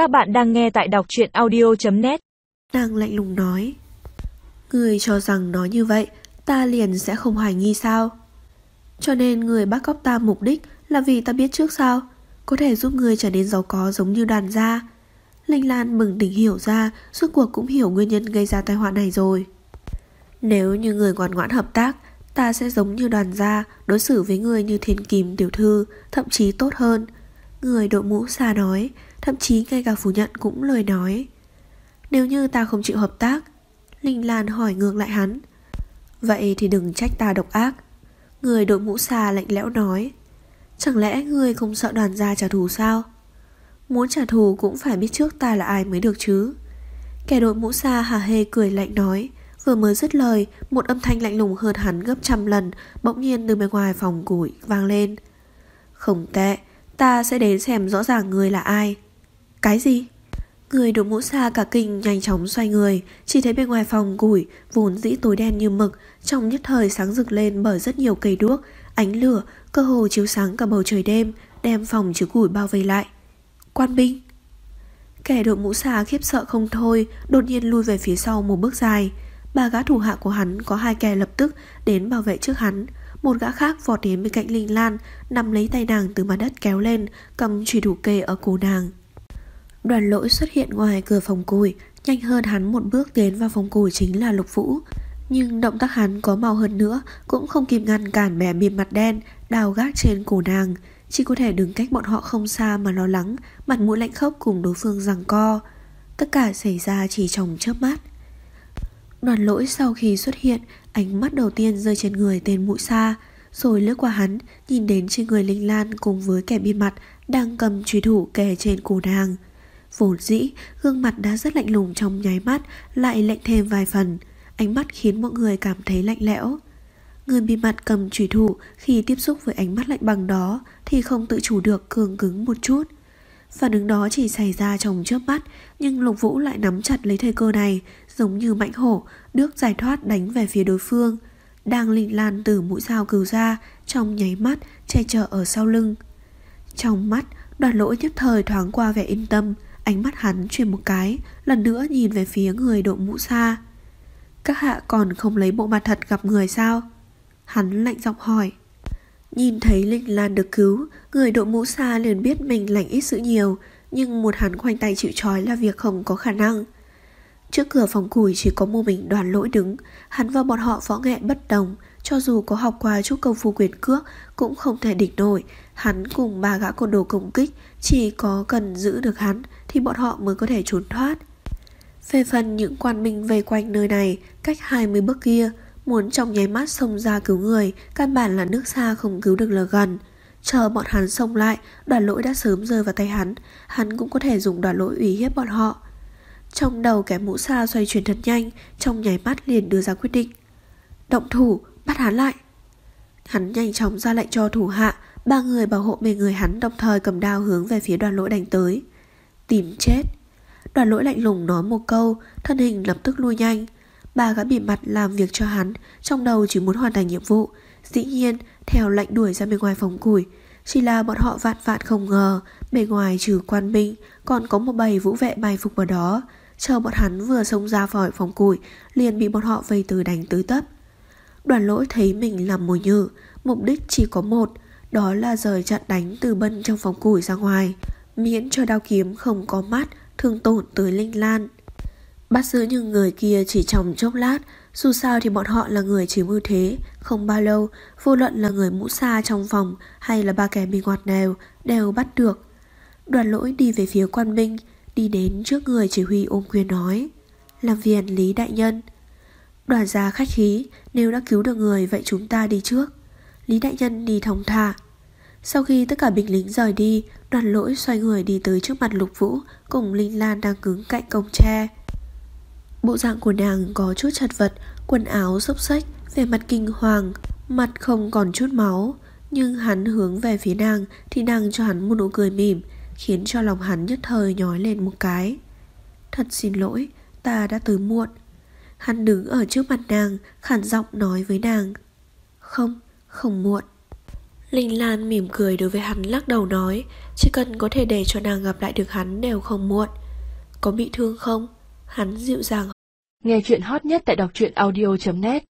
Các bạn đang nghe tại đọc truyện audio.net Nàng lạnh lùng nói. Người cho rằng nói như vậy, Ta liền sẽ không hoài nghi sao? Cho nên người bắt cóc ta mục đích Là vì ta biết trước sao? Có thể giúp người trở nên giàu có giống như đoàn gia. Linh Lan mừng tỉnh hiểu ra, Suốt cuộc cũng hiểu nguyên nhân gây ra tai họa này rồi. Nếu như người ngoan ngoãn hợp tác, Ta sẽ giống như đoàn gia, Đối xử với người như thiên kim tiểu thư, Thậm chí tốt hơn. Người đội mũ xa nói Thậm chí ngay cả phủ nhận cũng lời nói. Nếu như ta không chịu hợp tác, Linh Lan hỏi ngược lại hắn. Vậy thì đừng trách ta độc ác. Người đội mũ xa lạnh lẽo nói. Chẳng lẽ người không sợ đoàn gia trả thù sao? Muốn trả thù cũng phải biết trước ta là ai mới được chứ. Kẻ đội mũ xa hà hê cười lạnh nói. Vừa mới dứt lời, Một âm thanh lạnh lùng hơn hắn gấp trăm lần, Bỗng nhiên từ bên ngoài phòng củi vang lên. Không tệ Ta sẽ đến xem rõ ràng người là ai. Cái gì? Người đội mũ xa cả kinh nhanh chóng xoay người, Chỉ thấy bên ngoài phòng củi, Vốn dĩ tối đen như mực, Trong nhất thời sáng rực lên bởi rất nhiều cây đuốc, Ánh lửa, cơ hồ chiếu sáng cả bầu trời đêm, Đem phòng chứa củi bao vây lại. Quan binh. Kẻ đội mũ xa khiếp sợ không thôi, Đột nhiên lui về phía sau một bước dài. Ba gã thủ hạ của hắn có hai kẻ lập tức Đến bảo vệ trước hắn. Một gã khác vọt đến bên cạnh Linh Lan Nằm lấy tay nàng từ mặt đất kéo lên, Cầm trùy thủ kê ở cổ nàng. Đoàn lỗi xuất hiện ngoài cửa phòng củi Nhanh hơn hắn một bước tiến vào phòng củi chính là Lục Vũ. Nhưng động tác hắn có màu hơn nữa, Cũng không kịp ngăn cản mẻ miệng mặt đen, Đào gác trên cổ nàng. Chỉ có thể đứng cách bọn họ không xa mà lo lắng, Mặt mũi lạnh khốc cùng đối phương rằng co. Tất cả xảy ra chỉ trong chớp mắt. Đoàn lỗi sau khi xuất hiện, Ánh mắt đầu tiên rơi trên người tên mũi xa Rồi lướt qua hắn, Nhìn đến trên người Linh Lan cùng với kẻ biên mặt Đang cầm truy thủ kè trên cổ nàng. Vốn dĩ, Gương mặt đã rất lạnh lùng trong nháy mắt, Lại lạnh thêm vài phần. Ánh mắt khiến mọi người cảm thấy lạnh lẽo. Người bị mặt cầm trùy thủ, Khi tiếp xúc với ánh mắt lạnh bằng đó Thì không tự chủ được cường cứng một chút. Phản ứng đó chỉ xảy ra trong chớp mắt, Nhưng Lục Vũ lại nắm chặt lấy thời cơ này, Giống như mãnh hổ Đước giải thoát đánh về phía đối phương. Đang lịnh lan từ mũi dao cừu ra, Trong nháy mắt, che chở ở sau lưng. Trong mắt, Đoàn lỗi nhất thời thoáng qua vẻ yên tâm, Ánh mắt hắn chuyển một cái, Lần nữa nhìn về phía người đội mũ xa. Các hạ còn không lấy bộ mặt thật gặp người sao? Hắn lạnh giọng hỏi. Nhìn thấy Linh Lan được cứu, Người đội mũ xa liền biết mình lành ít sự nhiều, Nhưng một hắn khoanh tay chịu trói là việc không có khả năng. Trước cửa phòng củi chỉ có một mình đoàn lỗi đứng, Hắn và bọn họ võ nghệ bất đồng, Cho dù có học qua chút công phu quyền cước Cũng không thể địch nổi. Hắn cùng ba gã côn đồ công kích, Chỉ có cần giữ được hắn Thì bọn họ mới có thể trốn thoát. Về phần những quan minh vây quanh nơi này, Cách 20 bước kia Muốn trong nháy mắt xông ra cứu người, Căn bản là nước xa không cứu được là gần. Chờ bọn hắn xông lại, Đoàn lỗi đã sớm rơi vào tay hắn Hắn cũng có thể dùng đoàn lỗi ủy hiếp bọn họ. Trong đầu kẻ mũ xa xoay chuyển thật nhanh, Trong nháy mắt liền đưa ra quyết định. Động thủ, bắt hắn lại. Hắn nhanh chóng ra lệnh cho thủ hạ, Ba người bảo hộ bề người hắn đồng thời cầm đao hướng về phía đoàn lỗi đánh tới. Tìm chết. Đoàn lỗi lạnh lùng nói một câu, Thân hình lập tức lui nhanh bà gã bị mặt làm việc cho hắn, Trong đầu chỉ muốn hoàn thành nhiệm vụ. Dĩ nhiên, theo lệnh đuổi ra bên ngoài phòng củi, Chỉ là bọn họ vạn vạn không ngờ Bên ngoài trừ quan binh, Còn có một bầy vũ vệ mai phục ở đó. Chờ bọn hắn vừa xông ra khỏi phòng củi, Liền bị bọn họ vây từ đánh tới tấp. Đoàn lỗi thấy mình làm mồi nhử, Mục đích chỉ có một, Đó là rời chặn đánh từ bân trong phòng củi ra ngoài. Miễn cho đao kiếm không có mắt Thương tổn tới Linh Lan. Bắt giữ những người kia chỉ trong chốc lát. Dù sao thì bọn họ là người chỉ mưu thế, Không bao lâu, Vô luận là người mũ xa trong phòng Hay là ba kẻ bị ngoặt nào Đều bắt được. Đoàn lỗi đi về phía quan binh Đi đến trước người chỉ huy ôm quyền nói, Làm viện Lý Đại Nhân. Đoàn gia khách khí, Nếu đã cứu được người, vậy chúng ta đi trước. Lý Đại Nhân đi thong thả. Sau khi tất cả binh lính rời đi, Đoàn lỗi xoay người đi tới trước mặt Lục Vũ, Cùng Linh Lan đang cứng cạnh cổng tre. Bộ dạng của nàng có chút chật vật, quần áo xốc xách, vẻ mặt kinh hoàng, mặt không còn chút máu. Nhưng hắn hướng về phía nàng thì nàng cho hắn một nụ cười mỉm, khiến cho lòng hắn nhất thời nhói lên một cái. Thật xin lỗi, ta đã tới muộn. Hắn đứng ở trước mặt nàng, khản giọng nói với nàng. Không, không muộn. Linh Lan mỉm cười đối với hắn lắc đầu nói, chỉ cần có thể để cho nàng gặp lại được hắn đều không muộn. Có bị thương không? Hắn dịu dàng. Nghe chuyện hot nhất tại đọc truyện audio.net